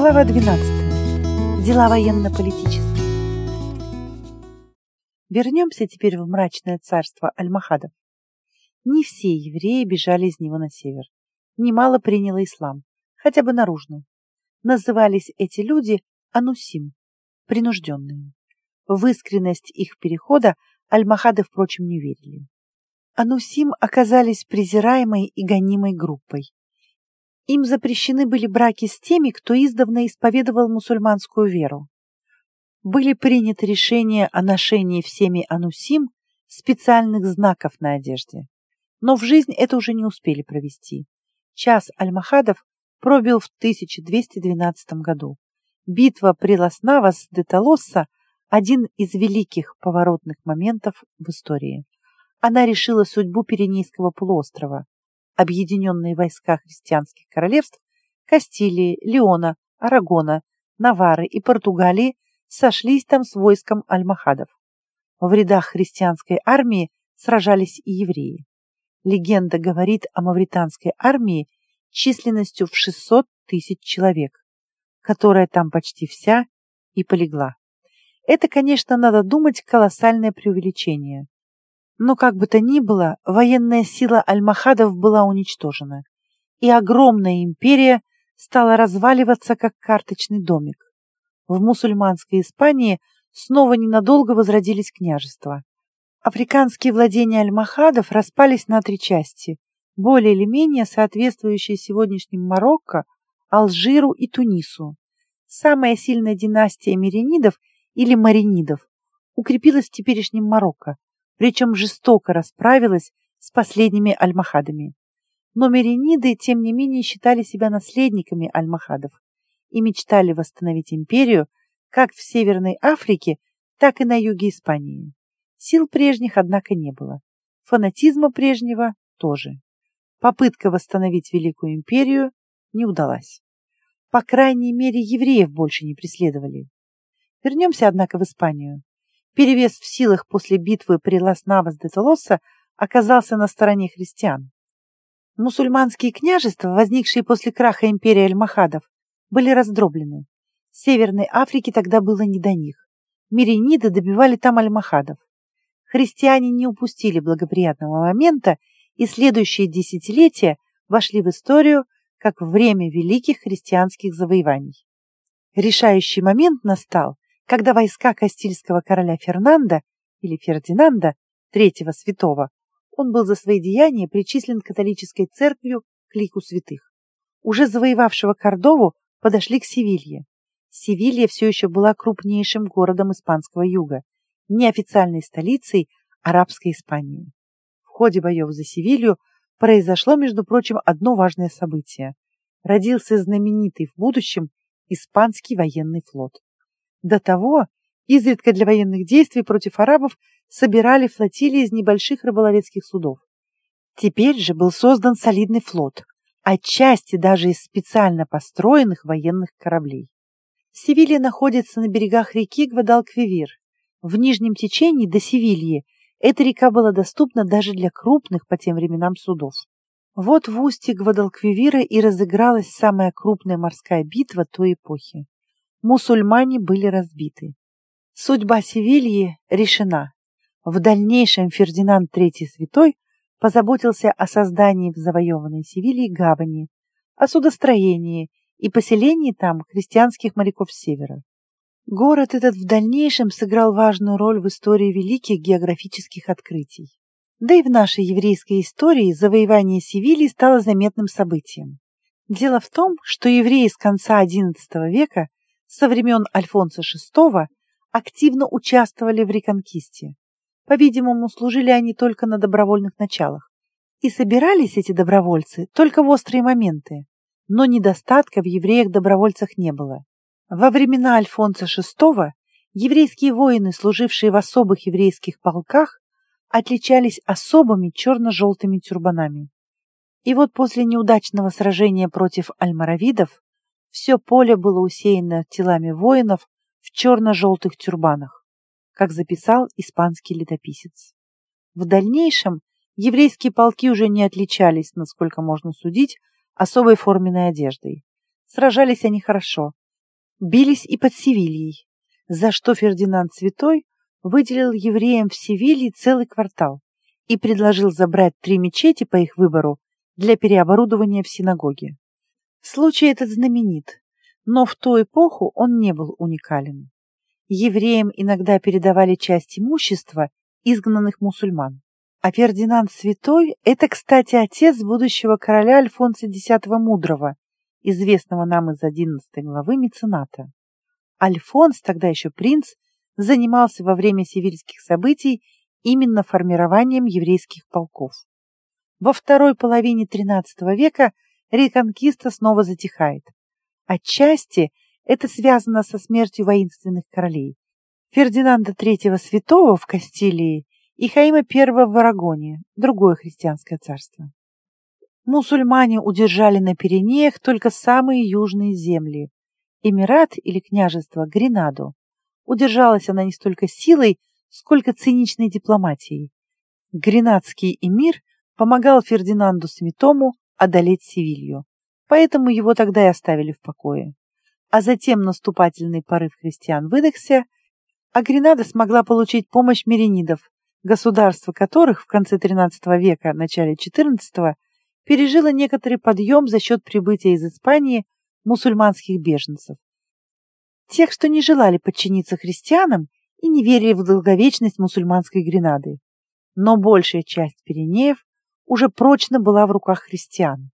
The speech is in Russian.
Глава 12. Дела военно-политические. Вернемся теперь в мрачное царство Альмахадов. Не все евреи бежали из него на север. Немало приняло ислам, хотя бы наружно. Назывались эти люди анусим, принужденные. В искренность их перехода Альмахады, впрочем, не верили. Анусим оказались презираемой и гонимой группой. Им запрещены были браки с теми, кто издавна исповедовал мусульманскую веру. Были приняты решения о ношении всеми анусим специальных знаков на одежде. Но в жизнь это уже не успели провести. Час Альмахадов пробил в 1212 году. Битва при Ласнавас де Толосса – один из великих поворотных моментов в истории. Она решила судьбу Пиренейского полуострова объединенные войска христианских королевств Кастилии, Леона, Арагона, Навары и Португалии сошлись там с войском альмахадов. В рядах христианской армии сражались и евреи. Легенда говорит о мавританской армии численностью в 600 тысяч человек, которая там почти вся и полегла. Это, конечно, надо думать колоссальное преувеличение. Но как бы то ни было, военная сила альмахадов была уничтожена, и огромная империя стала разваливаться, как карточный домик. В мусульманской Испании снова ненадолго возродились княжества. Африканские владения альмахадов распались на три части, более или менее соответствующие сегодняшним Марокко, Алжиру и Тунису. Самая сильная династия Меренидов или Маринидов укрепилась в теперешнем Марокко, причем жестоко расправилась с последними альмахадами. Но мерениды, тем не менее, считали себя наследниками альмахадов и мечтали восстановить империю как в Северной Африке, так и на юге Испании. Сил прежних, однако, не было. Фанатизма прежнего тоже. Попытка восстановить Великую империю не удалась. По крайней мере, евреев больше не преследовали. Вернемся, однако, в Испанию перевес в силах после битвы при Лас-Навас де Толоса оказался на стороне христиан. Мусульманские княжества, возникшие после краха империи Альмахадов, были раздроблены. Северной Африке тогда было не до них. Мирениды добивали там Альмахадов. Христиане не упустили благоприятного момента, и следующие десятилетия вошли в историю как время великих христианских завоеваний. Решающий момент настал, когда войска Кастильского короля Фернанда или Фердинанда, третьего святого, он был за свои деяния причислен католической церковью к лику святых. Уже завоевавшего Кордову подошли к Севилье. Севилья все еще была крупнейшим городом испанского юга, неофициальной столицей арабской Испании. В ходе боев за Севилью произошло, между прочим, одно важное событие. Родился знаменитый в будущем испанский военный флот. До того изредка для военных действий против арабов собирали флотилии из небольших рыболовецких судов. Теперь же был создан солидный флот, отчасти даже из специально построенных военных кораблей. Севилья находится на берегах реки Гвадалквивир. В нижнем течении до Севильи эта река была доступна даже для крупных по тем временам судов. Вот в устье Гвадалквивира и разыгралась самая крупная морская битва той эпохи мусульмане были разбиты. Судьба Севильи решена. В дальнейшем Фердинанд III Святой позаботился о создании в завоеванной Севилье гавани, о судостроении и поселении там христианских моряков с севера. Город этот в дальнейшем сыграл важную роль в истории великих географических открытий. Да и в нашей еврейской истории завоевание Севильи стало заметным событием. Дело в том, что евреи с конца XI века со времен Альфонса VI активно участвовали в реконкисте. По-видимому, служили они только на добровольных началах. И собирались эти добровольцы только в острые моменты. Но недостатка в евреях-добровольцах не было. Во времена Альфонса VI еврейские воины, служившие в особых еврейских полках, отличались особыми черно-желтыми тюрбанами. И вот после неудачного сражения против альмаравидов все поле было усеяно телами воинов в черно-желтых тюрбанах, как записал испанский летописец. В дальнейшем еврейские полки уже не отличались, насколько можно судить, особой форменной одеждой. Сражались они хорошо, бились и под Севильей, за что Фердинанд Святой выделил евреям в Севилье целый квартал и предложил забрать три мечети по их выбору для переоборудования в синагоге. Случай этот знаменит, но в ту эпоху он не был уникален. Евреям иногда передавали часть имущества изгнанных мусульман. А Фердинанд Святой – это, кстати, отец будущего короля Альфонса X Мудрого, известного нам из 11 главы Мецената. Альфонс, тогда еще принц, занимался во время севильских событий именно формированием еврейских полков. Во второй половине XIII века реконкиста снова затихает. Отчасти это связано со смертью воинственных королей. Фердинанда III Святого в Кастилии и Хаима I в Арагоне, другое христианское царство. Мусульмане удержали на Пиренеях только самые южные земли. Эмират или княжество Гренаду. Удержалась она не столько силой, сколько циничной дипломатией. Гренадский эмир помогал Фердинанду Святому одолеть Севилью, поэтому его тогда и оставили в покое. А затем наступательный порыв христиан выдохся, а Гренада смогла получить помощь меренидов, государство которых в конце XIII века, начале XIV пережило некоторый подъем за счет прибытия из Испании мусульманских беженцев. Тех, что не желали подчиниться христианам и не верили в долговечность мусульманской Гренады. Но большая часть Пиренеев уже прочно была в руках христиан.